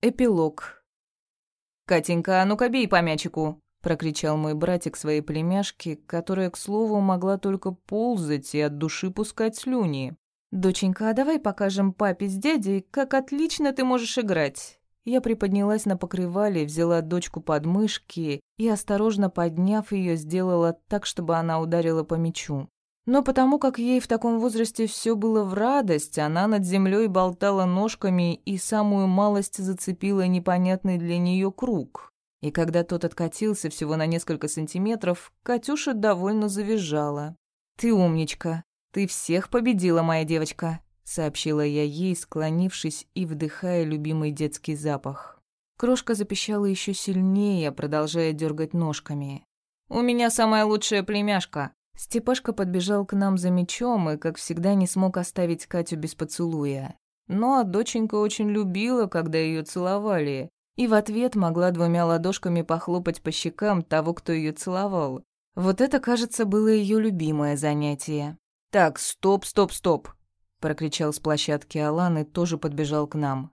Эпилог. «Катенька, а ну-ка бей по мячику!» — прокричал мой братик своей племяшке, которая, к слову, могла только ползать и от души пускать слюни. «Доченька, а давай покажем папе с дядей, как отлично ты можешь играть!» Я приподнялась на покрывале, взяла дочку под мышки и, осторожно подняв ее, сделала так, чтобы она ударила по мячу. Но потому как ей в таком возрасте все было в радость, она над землей болтала ножками и самую малость зацепила непонятный для нее круг. И когда тот откатился всего на несколько сантиметров, Катюша довольно завизжала. «Ты умничка. Ты всех победила, моя девочка», — сообщила я ей, склонившись и вдыхая любимый детский запах. Крошка запищала еще сильнее, продолжая дергать ножками. «У меня самая лучшая племяшка», Степашка подбежал к нам за мечом и, как всегда, не смог оставить Катю без поцелуя. Но доченька очень любила, когда ее целовали, и в ответ могла двумя ладошками похлопать по щекам того, кто ее целовал. Вот это, кажется, было ее любимое занятие. «Так, стоп, стоп, стоп!» — прокричал с площадки Алан и тоже подбежал к нам.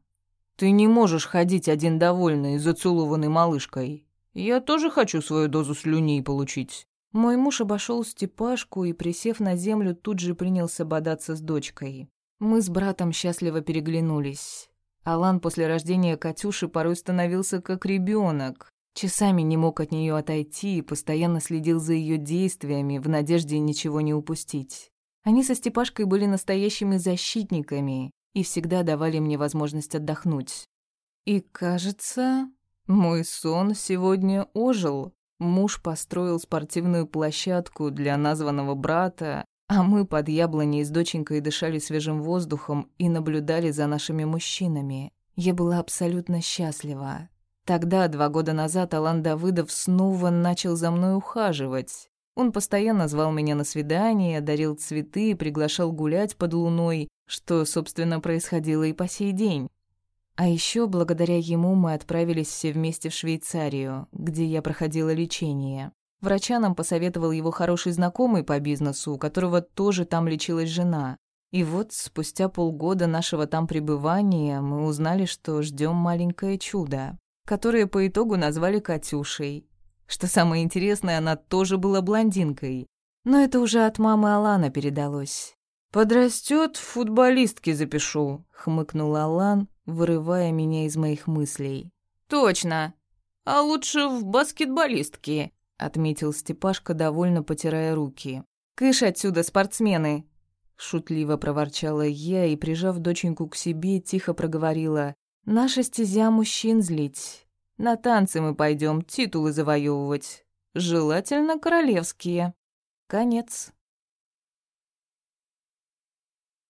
«Ты не можешь ходить один довольный, зацелованный малышкой. Я тоже хочу свою дозу слюней получить». Мой муж обошел Степашку и, присев на землю, тут же принялся бодаться с дочкой. Мы с братом счастливо переглянулись. Алан после рождения Катюши порой становился как ребенок. Часами не мог от нее отойти и постоянно следил за ее действиями в надежде ничего не упустить. Они со Степашкой были настоящими защитниками и всегда давали мне возможность отдохнуть. И, кажется, мой сон сегодня ожил. Муж построил спортивную площадку для названного брата, а мы под яблоней с доченькой дышали свежим воздухом и наблюдали за нашими мужчинами. Я была абсолютно счастлива. Тогда, два года назад, Алан Давыдов снова начал за мной ухаживать. Он постоянно звал меня на свидания, дарил цветы приглашал гулять под луной, что, собственно, происходило и по сей день. А еще благодаря ему мы отправились все вместе в Швейцарию, где я проходила лечение. Врача нам посоветовал его хороший знакомый по бизнесу, у которого тоже там лечилась жена. И вот спустя полгода нашего там пребывания мы узнали, что ждем маленькое чудо, которое по итогу назвали Катюшей. Что самое интересное, она тоже была блондинкой. Но это уже от мамы Алана передалось. «Подрастет, футболистки запишу», — хмыкнул Алан, вырывая меня из моих мыслей. «Точно. А лучше в баскетболистки», — отметил Степашка, довольно потирая руки. «Кыш отсюда, спортсмены!» Шутливо проворчала я и, прижав доченьку к себе, тихо проговорила. «Наша стезя мужчин злить. На танцы мы пойдем титулы завоевывать. Желательно королевские». Конец.